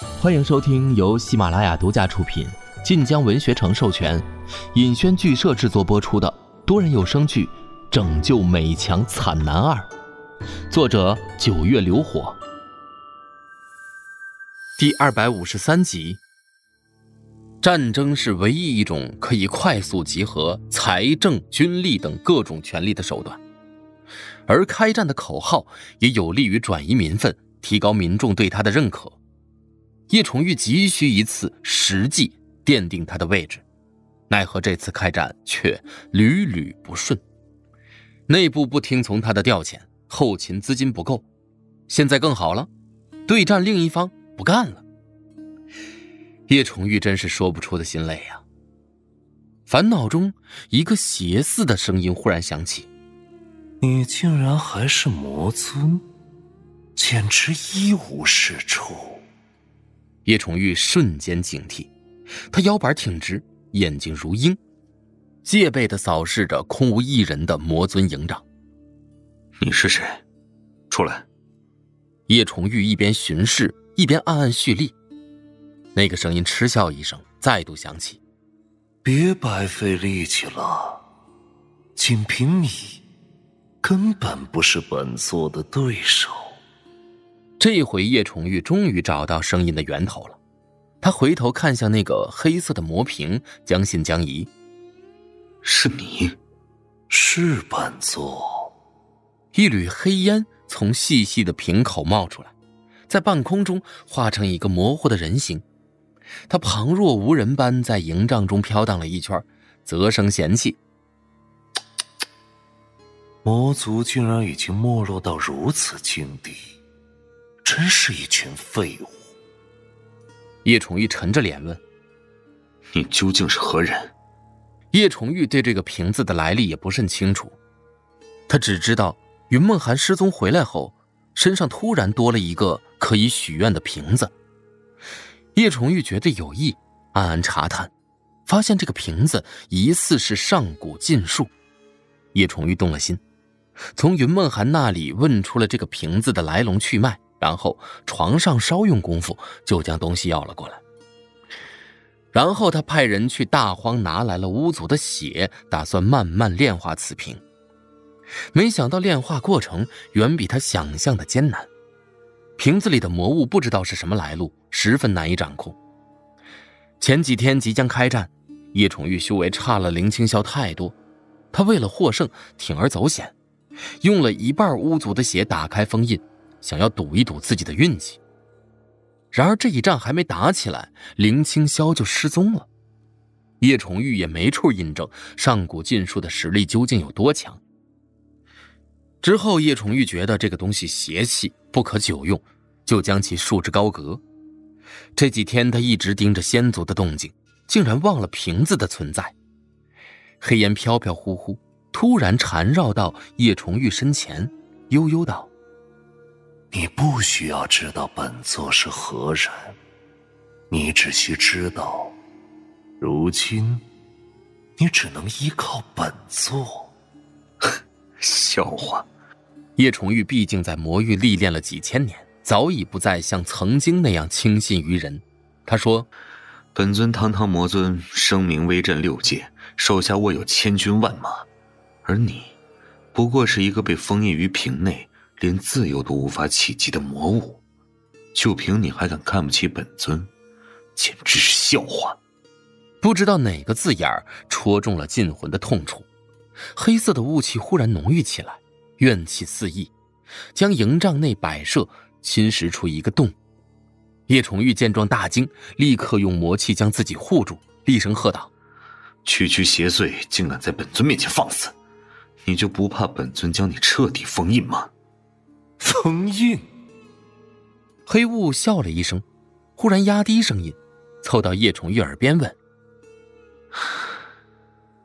欢迎收听由喜马拉雅独家出品、晋江文学城授权、尹轩剧社制作播出的多人有声剧《拯救美强惨男二》，作者九月流火，第二百五十三集。战争是唯一一种可以快速集合财政、军力等各种权力的手段，而开战的口号也有利于转移民愤，提高民众对他的认可。叶崇玉急需一次实际奠定他的位置，奈何这次开战却屡屡不顺，内部不听从他的调遣，后勤资金不够，现在更好了，对战另一方不干了。叶崇玉真是说不出的心累呀。烦恼中，一个邪似的声音忽然响起：“你竟然还是魔尊，简直一无是处。”叶崇玉瞬间警惕，他腰板挺直，眼睛如鹰，戒备的扫视着空无一人的魔尊营帐。“你是谁？出来！”叶崇玉一边巡视，一边暗暗蓄力。那个声音嗤笑一声，再度响起：“别白费力气了，仅凭你，根本不是本座的对手。”这回叶崇玉终于找到声音的源头了，他回头看向那个黑色的魔瓶，将信将疑：“是你，是本座。”一缕黑烟从细细的瓶口冒出来，在半空中化成一个模糊的人形。他旁若无人般在营帐中飘荡了一圈，啧声嫌弃：“魔族竟然已经没落到如此境地，真是一群废物。”叶崇玉沉着脸问：“你究竟是何人？”叶崇玉对这个瓶子的来历也不甚清楚，他只知道云梦涵失踪回来后，身上突然多了一个可以许愿的瓶子。叶崇玉觉得有意，暗暗查探，发现这个瓶子疑似是上古禁术。叶崇玉动了心，从云梦涵那里问出了这个瓶子的来龙去脉，然后床上稍用功夫就将东西要了过来。然后他派人去大荒拿来了巫族的血，打算慢慢炼化此瓶。没想到炼化过程远比他想象的艰难。瓶子里的魔物不知道是什么来路，十分难以掌控。前几天即将开战，叶宠玉修为差了林青霄太多，他为了获胜，铤而走险，用了一半巫族的血打开封印，想要赌一赌自己的运气。然而这一仗还没打起来，林青霄就失踪了。叶崇玉也没处印证上古禁术的实力究竟有多强。之后，叶崇玉觉得这个东西邪气不可久用，就将其束之高阁。这几天他一直盯着仙族的动静，竟然忘了瓶子的存在。黑烟飘飘忽忽，突然缠绕到叶崇玉身前，悠悠道：“你不需要知道本座是何人，你只需知道，如今你只能依靠本座。”笑话。叶崇玉毕竟在魔域历练了几千年，早已不再像曾经那样轻信于人。他说：“本尊堂堂魔尊，声名威震六界，手下握有千军万马，而你，不过是一个被封印于瓶内，连自由都无法企及的魔物。就凭你还敢看不起本尊，简直是笑话！”不知道哪个字眼戳中了禁魂的痛处，黑色的雾气忽然浓郁起来。怨气四溢，将营帐内摆设侵蚀出一个洞。叶崇玉见状大惊，立刻用魔气将自己护住，厉声喝道：“区区邪祟，竟敢在本尊面前放肆！你就不怕本尊将你彻底封印吗？”封印。黑雾笑了一声，忽然压低声音，凑到叶崇玉耳边问：“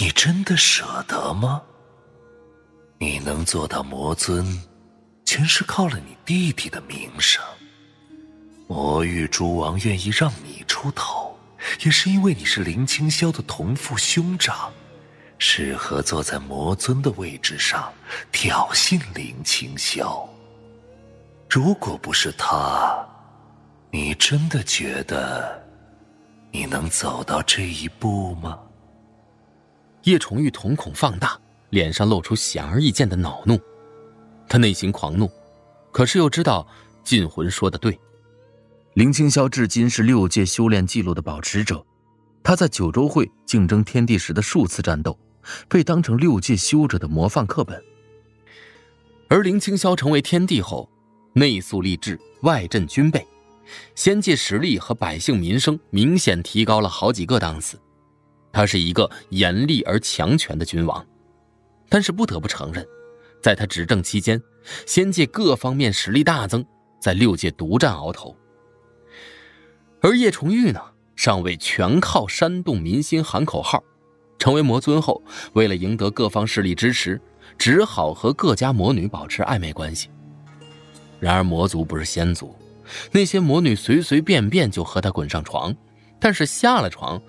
你真的舍得吗？”你能做到魔尊，全是靠了你弟弟的名声。魔域诸王愿意让你出头，也是因为你是林清霄的同父兄长，适合坐在魔尊的位置上挑衅林清霄。如果不是他，你真的觉得你能走到这一步吗？叶崇玉瞳孔放大，脸上露出显而易见的恼怒。他内心狂怒，可是又知道禁魂说的对。林青霄至今是六界修炼记录的保持者，他在九州会竞争天地时的数次战斗，被当成六界修者的模范课本。而林青霄成为天帝后，内肃立志，外镇军备。仙界实力和百姓民生明显提高了好几个档次，他是一个严厉而强权的君王。但是不得不承认，在他执政期间，仙界各方面实力大增，在六界独占鳌头。而叶崇玉呢，尚未全靠煽动民心喊口号，成为魔尊后，为了赢得各方势力支持，只好和各家魔女保持暧昧关系。然而魔族不是仙族。那些魔女随随便便就和他滚上床，但是下了床，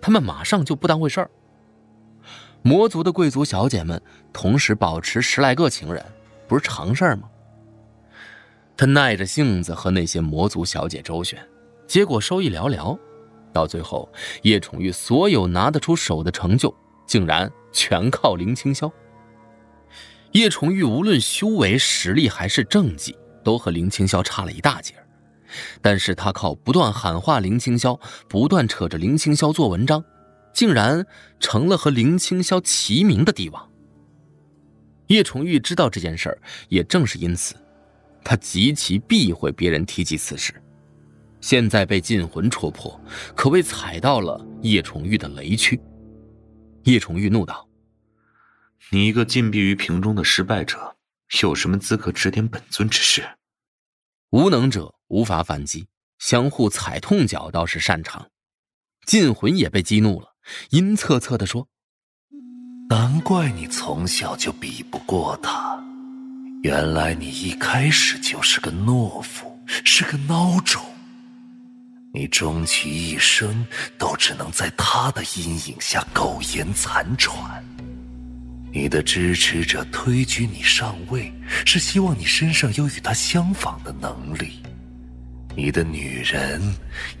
他们马上就不当回事儿。魔族的贵族小姐们同时保持十来个情人，不是常事儿吗？他耐着性子和那些魔族小姐周旋，结果收益寥寥。到最后，叶宠玉所有拿得出手的成就，竟然全靠林青霄。叶宠玉无论修为、实力还是政绩，都和林青霄差了一大截。但是他靠不断喊话林青霄，不断扯着林青霄做文章，竟然成了和林青霄齐名的帝王。叶崇玉知道这件事儿，也正是因此，他极其避讳别人提及此事。现在被禁魂戳破，可谓踩到了叶崇玉的雷区。叶崇玉怒道：“你一个禁闭于瓶中的失败者，有什么资格指点本尊之事？”无能者无法反击，相互踩痛脚倒是擅长。禁魂也被激怒了，阴恻恻地说：“难怪你从小就比不过他，原来你一开始就是个懦夫，是个孬种。你终其一生都只能在他的阴影下苟延残喘。”你的支持者推举你上位，是希望你身上有与他相仿的能力。你的女人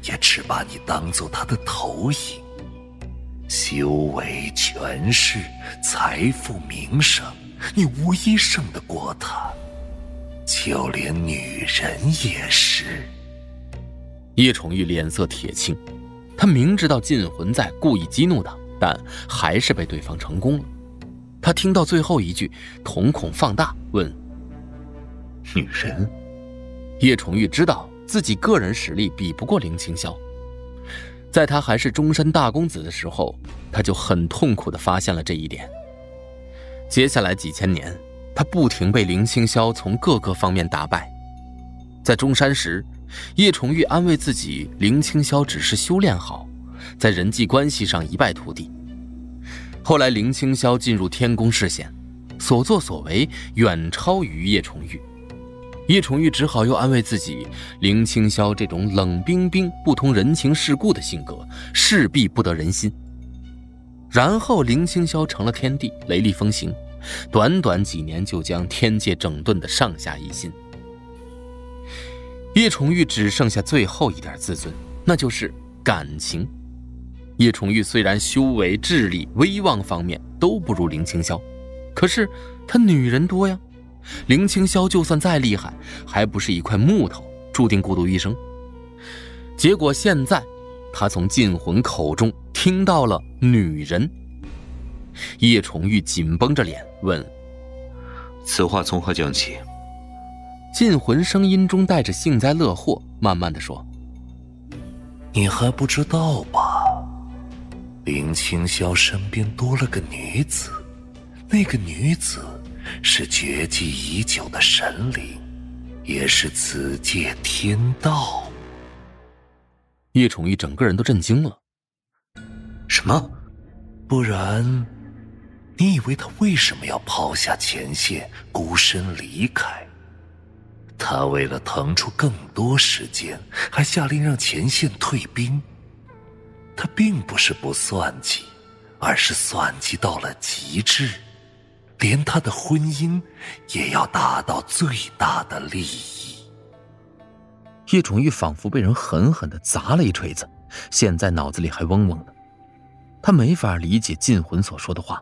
也只把你当做他的投影。修为、权势、财富、名声，你无一胜得过他。就连女人也是。叶崇玉脸色铁青，他明知道禁魂在故意激怒他，但还是被对方成功了。他听到最后一句，瞳孔放大，问：“女人？”叶崇玉知道自己个人实力比不过林青霄，在他还是中山大公子的时候，他就很痛苦的发现了这一点。接下来几千年，他不停被林青霄从各个方面打败。在中山时，叶崇玉安慰自己，林青霄只是修炼好，在人际关系上一败涂地。后来，林青霄进入天宫视线，所作所为远超于叶崇玉。叶崇玉只好又安慰自己：林青霄这种冷冰冰、不通人情世故的性格，势必不得人心。然后，林青霄成了天帝，雷厉风行，短短几年就将天界整顿的上下一心。叶崇玉只剩下最后一点自尊，那就是感情。叶崇玉虽然修为、智力、威望方面都不如林青霄，可是他女人多呀。林青霄就算再厉害，还不是一块木头，注定孤独一生。结果现在，他从禁魂口中听到了女人。叶崇玉紧绷着脸问：“此话从何讲起？”禁魂声音中带着幸灾乐祸，慢慢的说：“你还不知道吧？”林青霄身边多了个女子，那个女子是绝迹已久的神灵，也是此界天道。叶宠玉整个人都震惊了。什么？不然，你以为他为什么要抛下前线，孤身离开？他为了腾出更多时间，还下令让前线退兵。他并不是不算计，而是算计到了极致，连他的婚姻也要达到最大的利益。叶崇玉仿佛被人狠狠的砸了一锤子，现在脑子里还嗡嗡的。他没法理解禁魂所说的话。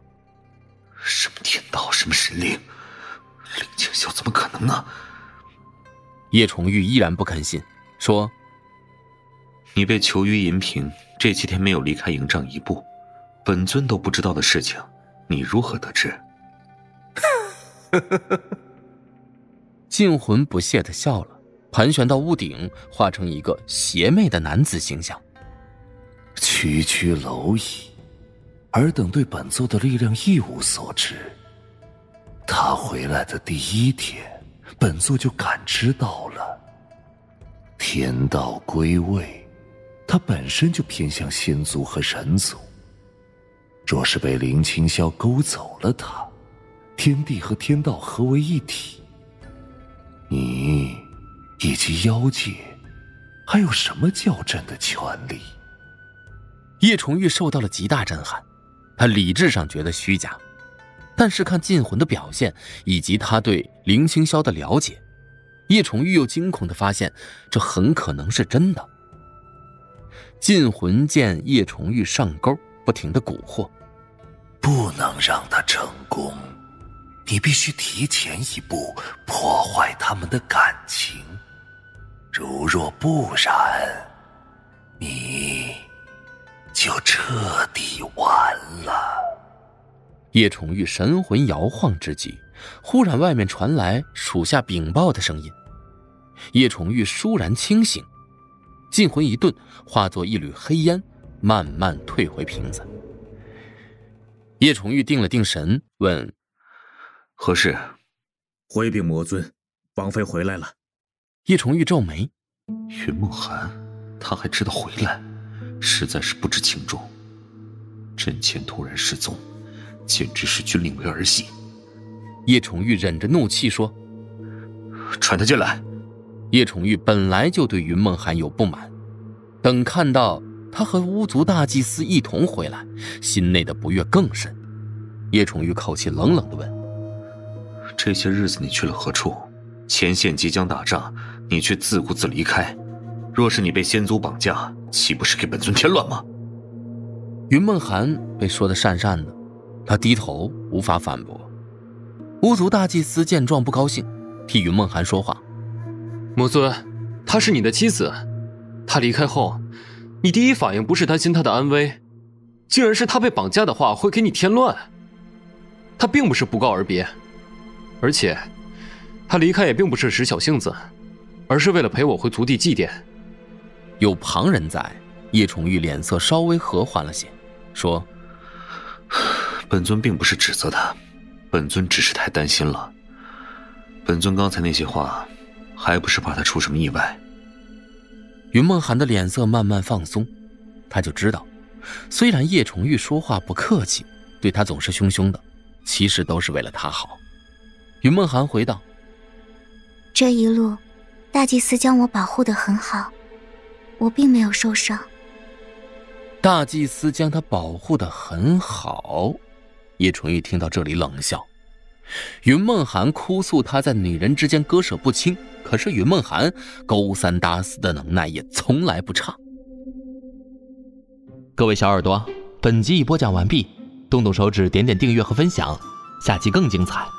什么天道，什么神灵，林清霄怎么可能呢？叶崇玉依然不肯信，说：“你被囚于银屏，这七天没有离开营帐一步，本尊都不知道的事情，你如何得知？” 禁魂不屑的笑了，盘旋到屋顶，化成一个邪魅的男子形象。区区蝼蚁，尔等对本座的力量一无所知。他回来的第一天，本座就感知到了。天道归位，他本身就偏向仙族和人族。若是被林清霄勾走了他，天地和天道合为一体，你以及妖界还有什么较真的权利？叶崇玉受到了极大震撼，他理智上觉得虚假，但是看禁魂的表现以及他对林清霄的了解，叶崇玉又惊恐的发现，这很可能是真的。禁魂剑叶崇玉上钩，不停的蛊惑，不能让他成功，你必须提前一步破坏他们的感情，如若不然，你。就彻底完了。叶崇玉神魂摇晃之际，忽然外面传来属下禀报的声音。叶崇玉倏然清醒，禁魂一顿，化作一缕黑烟，慢慢退回瓶子。叶崇玉定了定神，问：“何事？”回禀魔尊，王妃回来了。叶崇玉皱眉：“云梦寒，他还知道回来？”实在是不知轻重。阵前突然失踪，简直是军令为儿戏。叶崇玉忍着怒气说：“传他进来。”叶崇玉本来就对云梦涵有不满，等看到他和巫族大祭司一同回来，心内的不悦更深。叶崇玉口气冷冷的问：“这些日子你去了何处？前线即将打仗，你却自顾自离开。若是你被先族绑架……”岂不是给本尊添乱吗？云梦涵被说的讪讪的，他低头无法反驳。巫族大祭司见状不高兴，替云梦涵说话：“魔尊，她是你的妻子，她离开后，你第一反应不是担心她的安危，竟然是她被绑架的话会给你添乱。她并不是不告而别，而且，她离开也并不是使小性子，而是为了陪我回族地祭奠。”有旁人在，叶崇玉脸色稍微和缓了些，说：“本尊并不是指责他，本尊只是太担心了。本尊刚才那些话，还不是怕他出什么意外。”云梦涵的脸色慢慢放松，他就知道，虽然叶崇玉说话不客气，对他总是凶凶的，其实都是为了他好。云梦涵回道：“这一路，大祭司将我保护的很好。”我并没有受伤。大祭司将他保护的很好。叶纯玉听到这里冷笑。云梦涵哭诉他在女人之间割舍不清，可是云梦涵勾三搭四的能耐也从来不差。各位小耳朵，本集已播讲完毕，动动手指点点订阅和分享，下期更精彩。